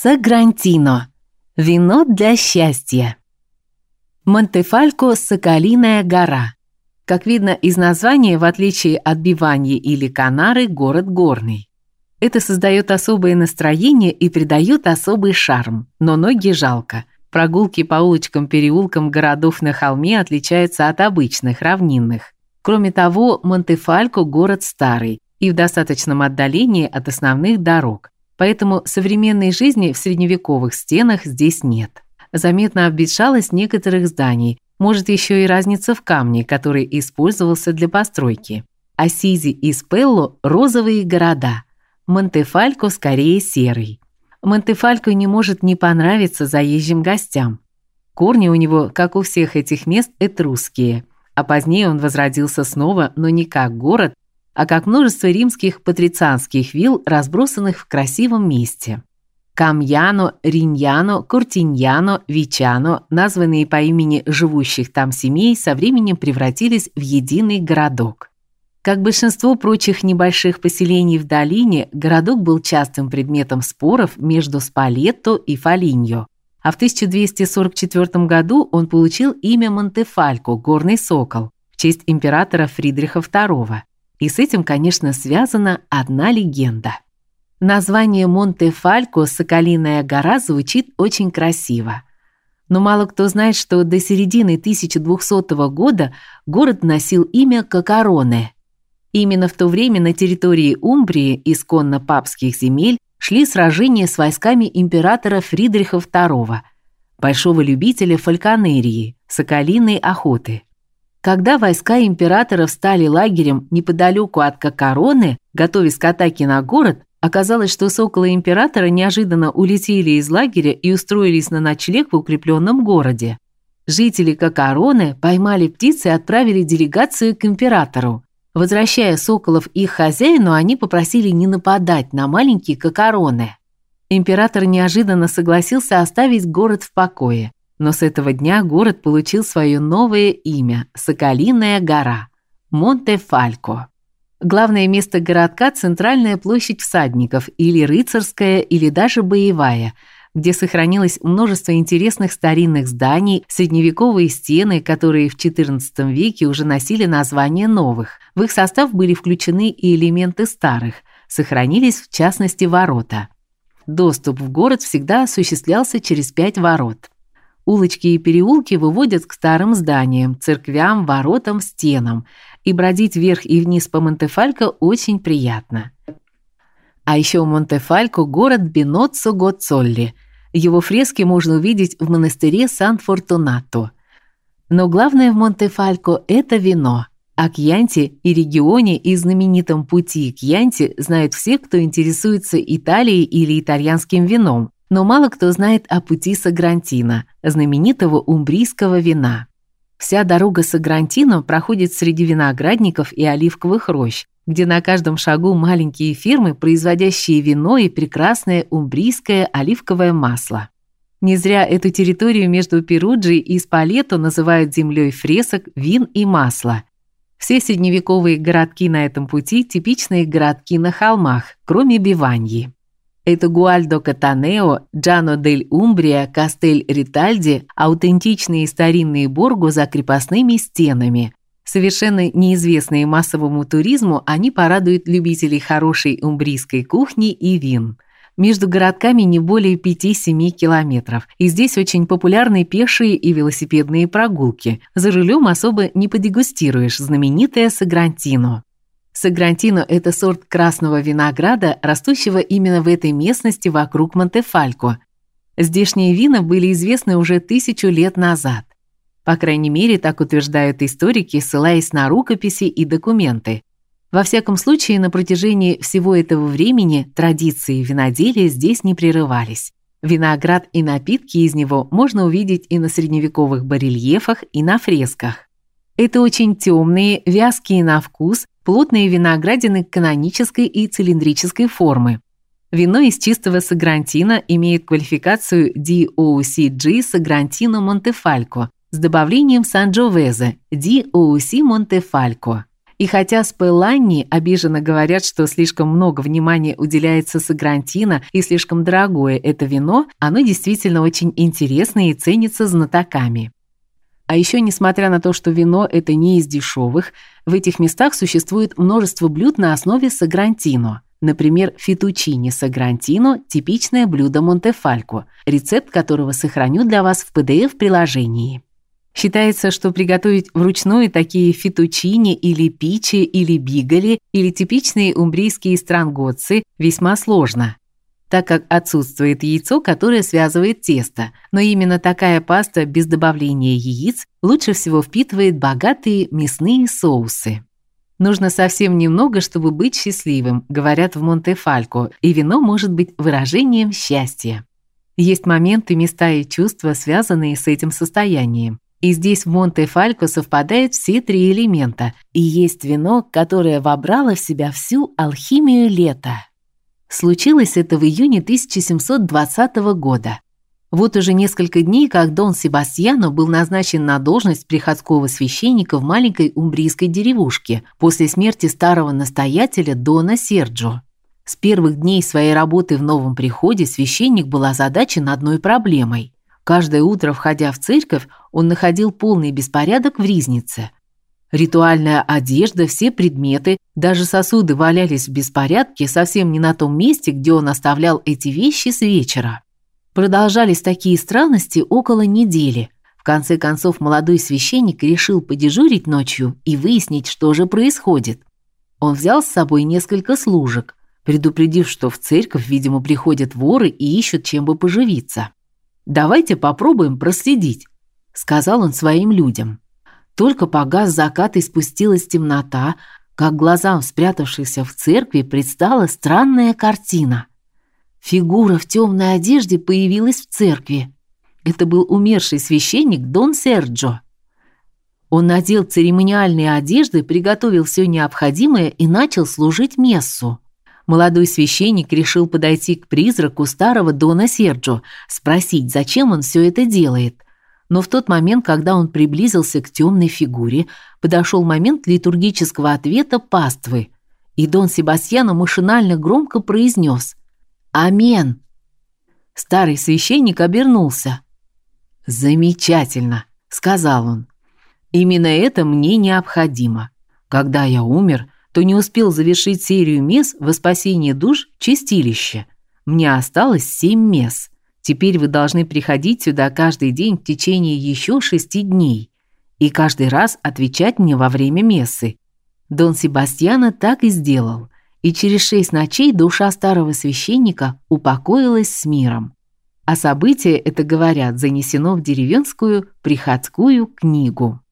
Сагрантино. Вино для счастья. Монтефалько – Соколиная гора. Как видно из названия, в отличие от Биваньи или Канары, город горный. Это создает особое настроение и придает особый шарм, но ноги жалко. Прогулки по улочкам-переулкам городов на холме отличаются от обычных, равнинных. Кроме того, Монтефалько – город старый и в достаточном отдалении от основных дорог – Поэтому современной жизни в средневековых стенах здесь нет. Заметна обветшалость некоторых зданий, может еще и разница в камне, который использовался для постройки. Асизи и Спелло розовые города. Монтефалько скорее серый. Монтефалько не может не понравиться заезжим гостям. Корни у него, как у всех этих мест, этрусские, а позднее он возродился снова, но не как город, а как множество римских патрицианских вилл, разбросанных в красивом месте. Камьяно, Риньяно, Куртиньяно, Вичано, названные по имени живущих там семей, со временем превратились в единый городок. Как большинство прочих небольших поселений в долине, городок был частым предметом споров между Спалетто и Фалиньо. А в 1244 году он получил имя Монтефалько, горный сокол, в честь императора Фридриха II. И с этим, конечно, связана одна легенда. Название Монте-Фалько Соколиная гора звучит очень красиво. Но мало кто знает, что до середины 1200 года город носил имя Кокароне. Именно в то время на территории Умбрии, исконно папских земель, шли сражения с войсками императора Фридриха II, большого любителя фальконерии, соколиной охоты. Когда войска императора встали лагерем неподалеку от Кокороны, готовясь к атаке на город, оказалось, что соколы императора неожиданно улетели из лагеря и устроились на ночлег в укрепленном городе. Жители Кокороны поймали птиц и отправили делегацию к императору. Возвращая соколов их хозяину, они попросили не нападать на маленькие Кокороны. Император неожиданно согласился оставить город в покое. Но с этого дня город получил свое новое имя Соколиная гора Монте-Фалько. Главное место городка центральная площадь всадников или рыцарская, или даже боевая, где сохранилось множество интересных старинных зданий, средневековые стены, которые в XIV веке уже носили названия новых. В их состав были включены и элементы старых, сохранились в частности ворота. Доступ в город всегда осуществлялся через пять ворот. Улочки и переулки выводят к старым зданиям, церквям, воротам, стенам, и бродить вверх и вниз по Монтефалько очень приятно. А еще Монтефалько город Биноццо Гоцолли. Его фрески можно увидеть в монастыре Сан-Фортунато. Но главное в Монтефалько это вино. О Кьянте и регионе и знаменитом пути к Кьянте знают все, кто интересуется Италией или итальянским вином но мало кто знает о пути Сагрантино, знаменитого умбрийского вина. Вся дорога Сагрантино проходит среди виноградников и оливковых рощ, где на каждом шагу маленькие фирмы, производящие вино и прекрасное умбрийское оливковое масло. Не зря эту территорию между Перуджей и Спалетто называют землей фресок, вин и масла. Все средневековые городки на этом пути типичные городки на холмах, кроме Биваньи. Это Гуальдо Катанео, Джано дель Умбрия, Кастель Ритальди, аутентичные старинные борго за крепостными стенами. Совершенно неизвестные массовому туризму, они порадуют любителей хорошей умбрийской кухни и вин. Между городками не более 5-7 километров, и здесь очень популярны пешие и велосипедные прогулки. За рулем особо не подегустируешь знаменитое Сагрантино. Сагрантино – это сорт красного винограда, растущего именно в этой местности вокруг Монтефалько. Здешние вина были известны уже тысячу лет назад. По крайней мере, так утверждают историки, ссылаясь на рукописи и документы. Во всяком случае, на протяжении всего этого времени традиции виноделия здесь не прерывались. Виноград и напитки из него можно увидеть и на средневековых барельефах, и на фресках. Это очень темные, вязкие на вкус, плотные виноградины канонической и цилиндрической формы. Вино из чистого сагрантина имеет квалификацию DOCG Сагрантино Монтефалько с добавлением Санджовезе DOC Монтефалько. И хотя Спеллани обиженно говорят, что слишком много внимания уделяется Сагрантино и слишком дорогое это вино, оно действительно очень интересное и ценится знатоками. А еще, несмотря на то, что вино это не из дешевых, в этих местах существует множество блюд на основе сагрантино. Например, фетучини сагрантино – типичное блюдо Монтефалько, рецепт которого сохраню для вас в PDF-приложении. Считается, что приготовить вручную такие фетучини или пичи или бигали или типичные умбрийские странгоцци весьма сложно, так как отсутствует яйцо, которое связывает тесто. Но именно такая паста без добавления яиц лучше всего впитывает богатые мясные соусы. Нужно совсем немного, чтобы быть счастливым, говорят в Монте-Фалько, и вино может быть выражением счастья. Есть моменты, места и чувства, связанные с этим состоянием. И здесь в Монте-Фалько совпадают все три элемента, и есть вино, которое вобрало в себя всю алхимию лета. Случилось это в июне 1720 года. Вот уже несколько дней, как Дон Себастьяно был назначен на должность приходского священника в маленькой умбрийской деревушке после смерти старого настоятеля Дона Серджо. С первых дней своей работы в новом приходе священник был озадачен одной проблемой. Каждое утро, входя в церковь, он находил полный беспорядок в ризнице. Ритуальная одежда, все предметы, даже сосуды валялись в беспорядке совсем не на том месте, где он оставлял эти вещи с вечера. Продолжались такие странности около недели. В конце концов молодой священник решил подежурить ночью и выяснить, что же происходит. Он взял с собой несколько служек, предупредив, что в церковь, видимо, приходят воры и ищут чем бы поживиться. Давайте попробуем проследить, сказал он своим людям. Только погас закат и спустилась темнота, как глазам спрятавшихся в церкви предстала странная картина. Фигура в темной одежде появилась в церкви. Это был умерший священник Дон Серджо. Он надел церемониальные одежды, приготовил все необходимое и начал служить мессу. Молодой священник решил подойти к призраку старого Дона Серджо, спросить, зачем он все это делает. Но в тот момент, когда он приблизился к темной фигуре, подошел момент литургического ответа паствы, и Дон Себастьяно машинально громко произнес Амен. Старый священник обернулся. Замечательно, сказал он. Именно это мне необходимо. Когда я умер, то не успел завершить серию мес во спасение душ в чистилище. Мне осталось семь мес. Теперь вы должны приходить сюда каждый день в течение еще шести дней и каждый раз отвечать мне во время мессы. Дон Себастьяно так и сделал и через шесть ночей душа старого священника упокоилась с миром. А событие это, говорят, занесено в деревенскую приходскую книгу.